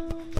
you.